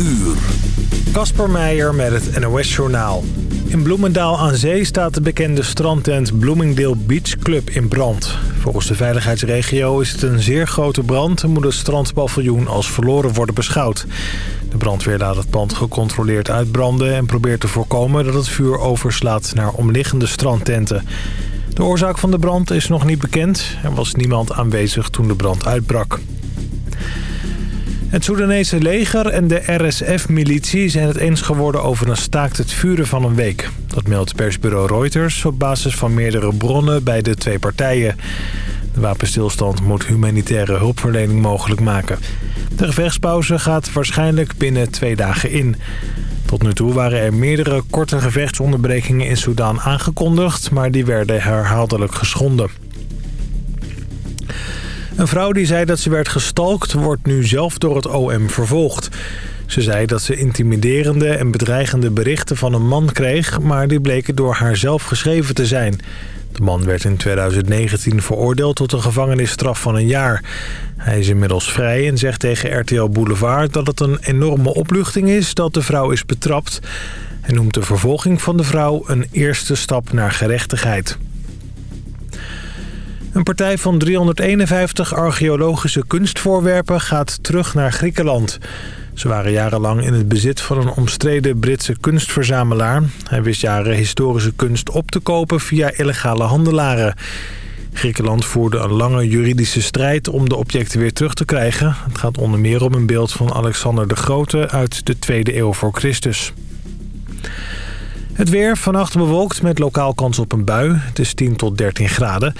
uur. Kasper Meijer met het NOS-journaal. In Bloemendaal aan zee staat de bekende strandtent Bloomingdale Beach Club in brand. Volgens de veiligheidsregio is het een zeer grote brand... en moet het strandpaviljoen als verloren worden beschouwd. De brandweer laat het pand gecontroleerd uitbranden... en probeert te voorkomen dat het vuur overslaat naar omliggende strandtenten. De oorzaak van de brand is nog niet bekend. Er was niemand aanwezig toen de brand uitbrak. Het Soedanese leger en de RSF-militie zijn het eens geworden over een staakt het vuren van een week. Dat meldt persbureau Reuters op basis van meerdere bronnen bij de twee partijen. De wapenstilstand moet humanitaire hulpverlening mogelijk maken. De gevechtspauze gaat waarschijnlijk binnen twee dagen in. Tot nu toe waren er meerdere korte gevechtsonderbrekingen in Soedan aangekondigd... maar die werden herhaaldelijk geschonden. Een vrouw die zei dat ze werd gestalkt... wordt nu zelf door het OM vervolgd. Ze zei dat ze intimiderende en bedreigende berichten van een man kreeg... maar die bleken door haar zelf geschreven te zijn. De man werd in 2019 veroordeeld tot een gevangenisstraf van een jaar. Hij is inmiddels vrij en zegt tegen RTL Boulevard... dat het een enorme opluchting is dat de vrouw is betrapt. Hij noemt de vervolging van de vrouw een eerste stap naar gerechtigheid. Een partij van 351 archeologische kunstvoorwerpen gaat terug naar Griekenland. Ze waren jarenlang in het bezit van een omstreden Britse kunstverzamelaar. Hij wist jaren historische kunst op te kopen via illegale handelaren. Griekenland voerde een lange juridische strijd om de objecten weer terug te krijgen. Het gaat onder meer om een beeld van Alexander de Grote uit de 2e eeuw voor Christus. Het weer vannacht bewolkt met lokaal kans op een bui. Het is 10 tot 13 graden.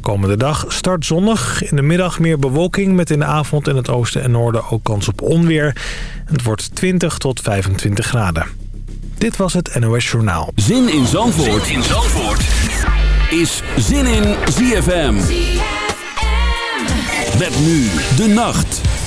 Komende dag start zonnig. In de middag meer bewolking met in de avond in het oosten en noorden ook kans op onweer. Het wordt 20 tot 25 graden. Dit was het NOS Journaal. Zin in Zandvoort, zin in Zandvoort. is Zin in ZFM. ZFM. Met nu de nacht.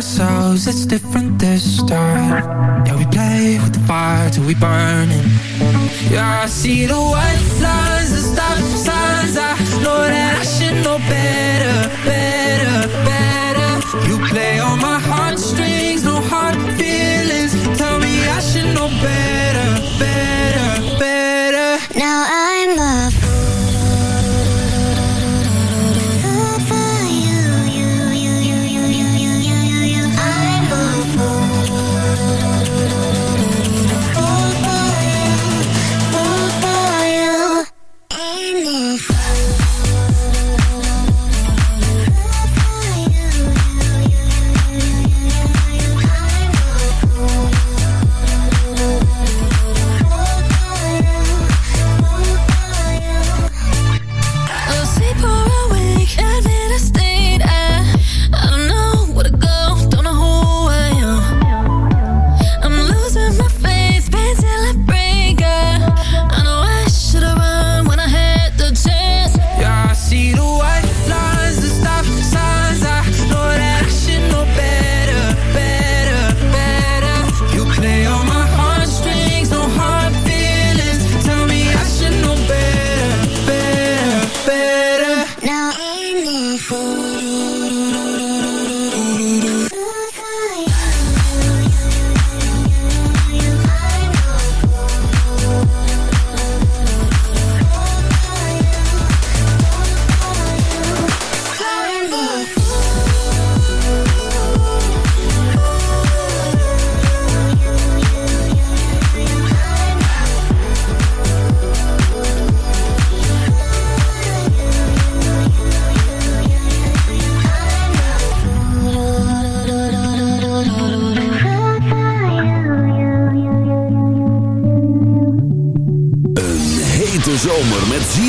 Ourselves, it's different this time. Yeah, we play with the fire till we burning Yeah, I see the white lines, the stop signs. I know that I should know better, better, better. You play on my heartstrings, no hard feelings. Tell me I should know better,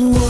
was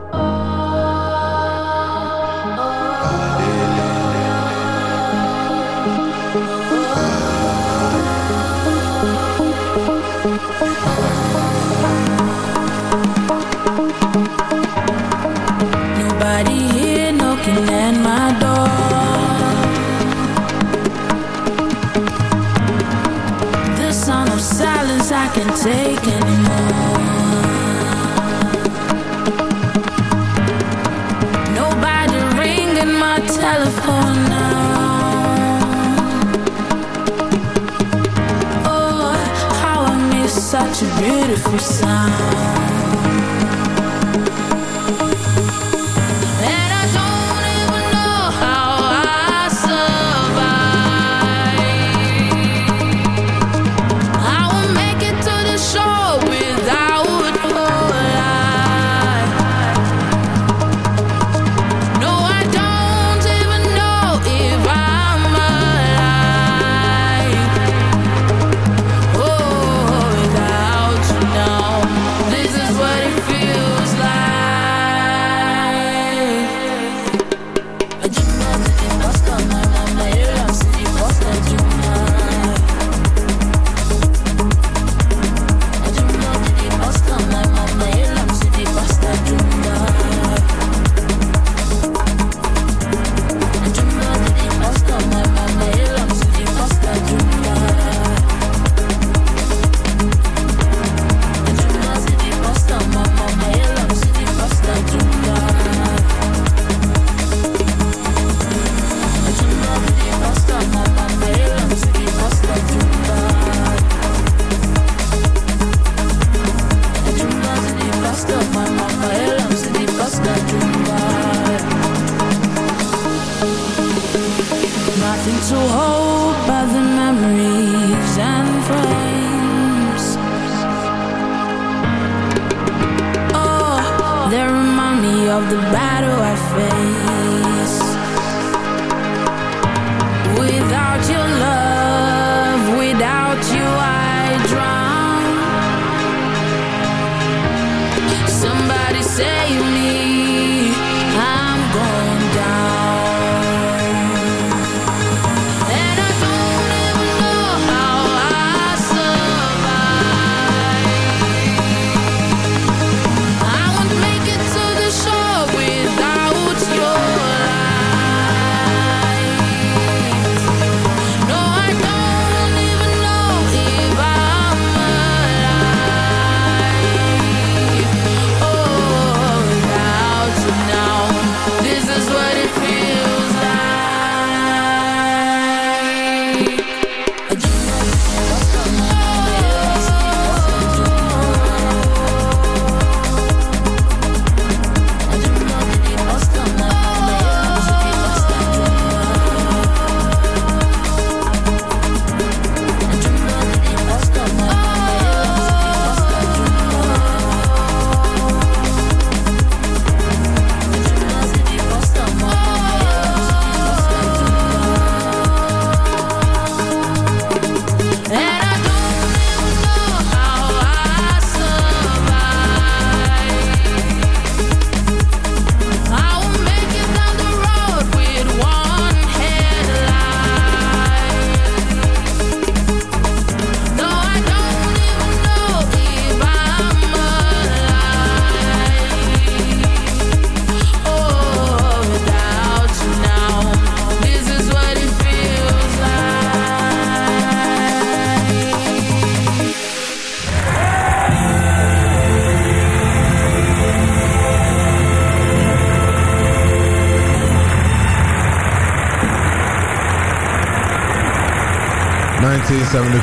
Nobody ringing my telephone now. Oh, how I miss such a beautiful sound.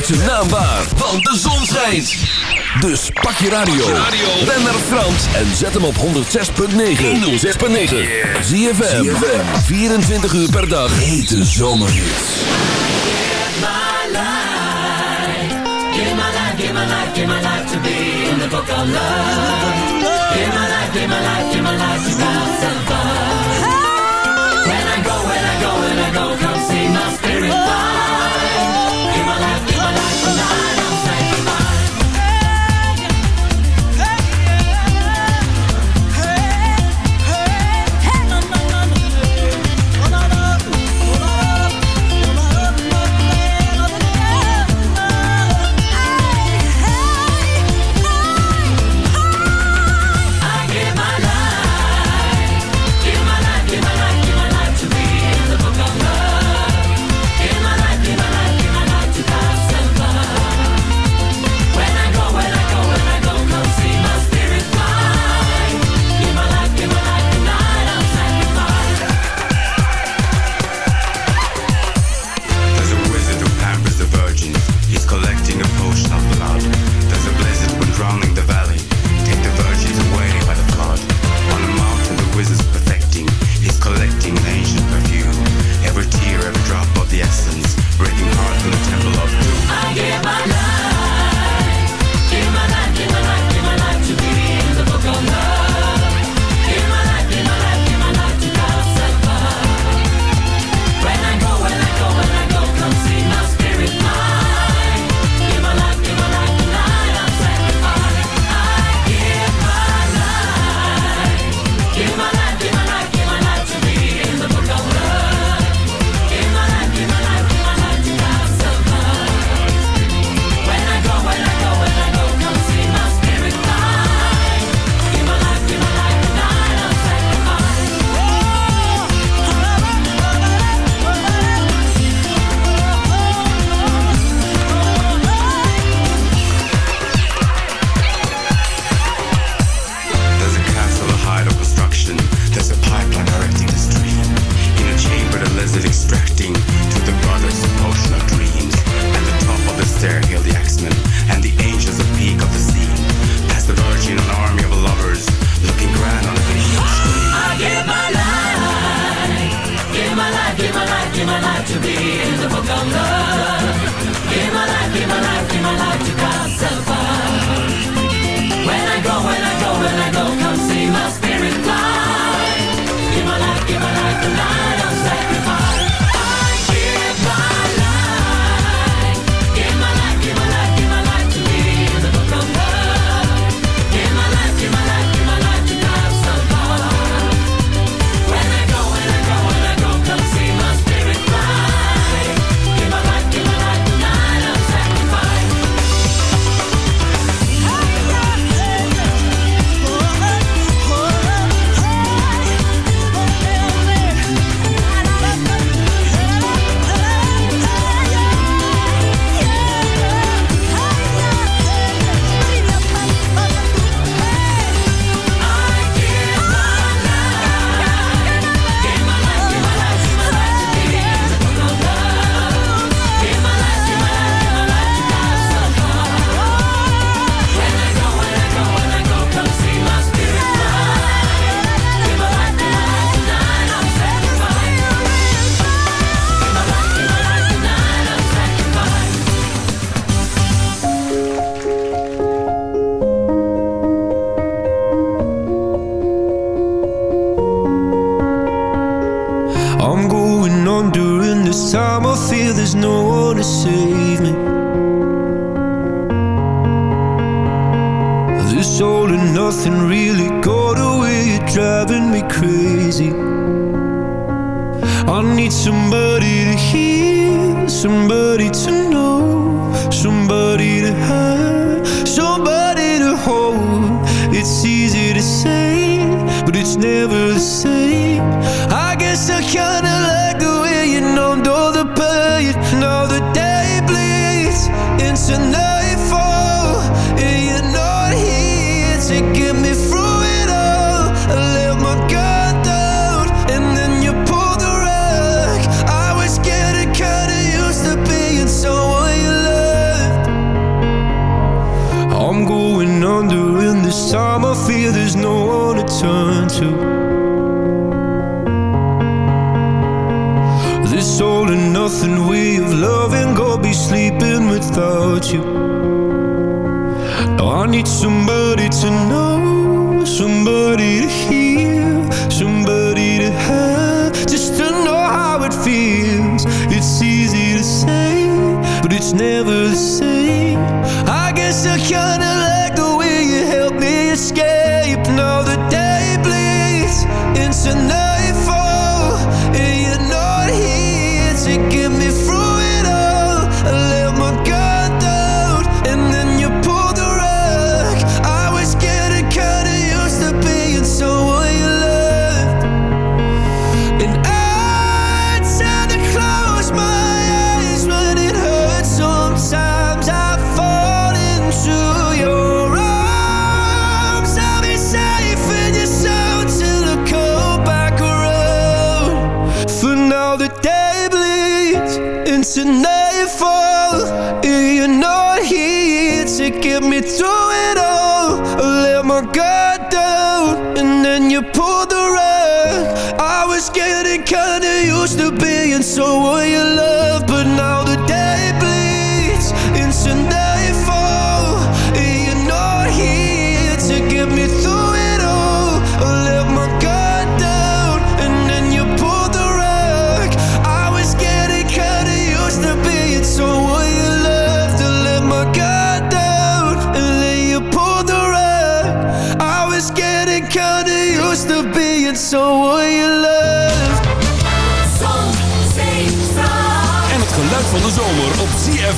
maakt zijn naam waar, want de zon schijnt. Dus pak je radio, ben naar Frans en zet hem op 106.9. 106.9. Zie je 24 uur per dag. Hete zomerhits. Give my life, give my life, give my life to be in the book of love. Give my life, give my life, give my life to God,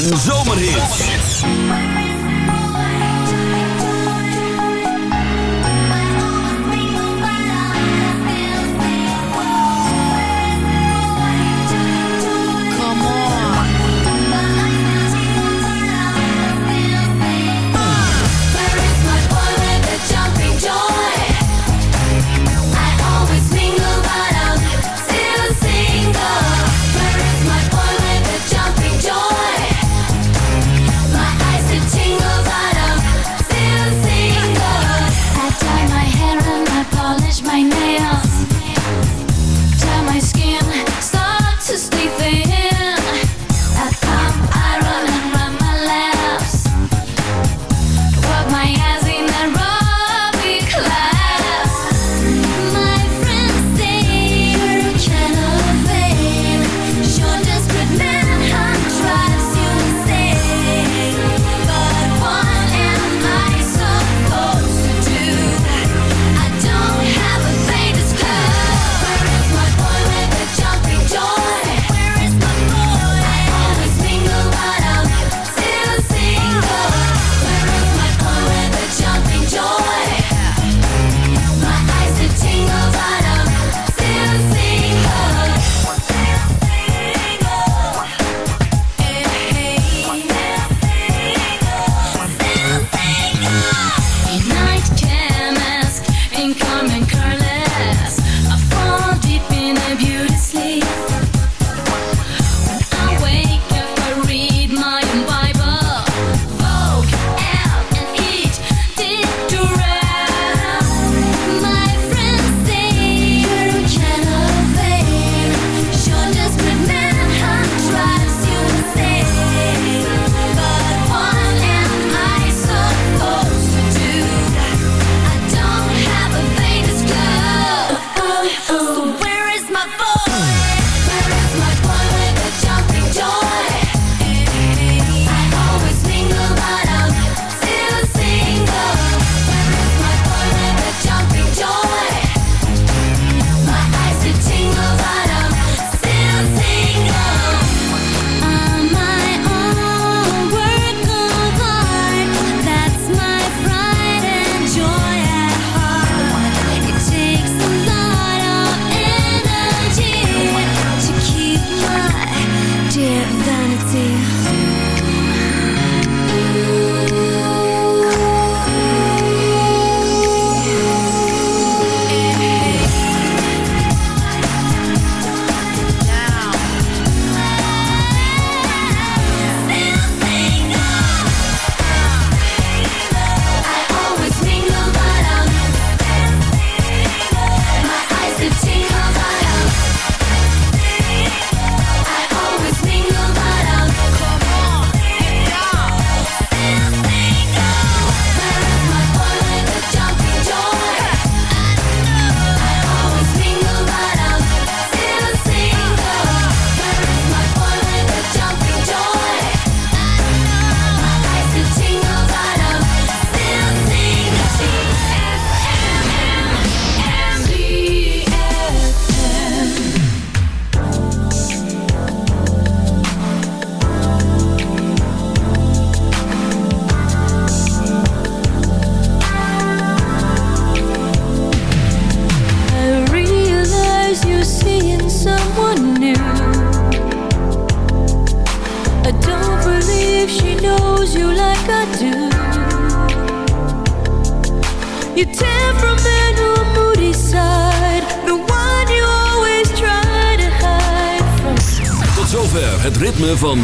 Zandvoort en